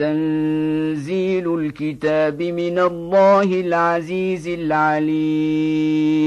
تنزيل الكتاب من الله العزيز العليم.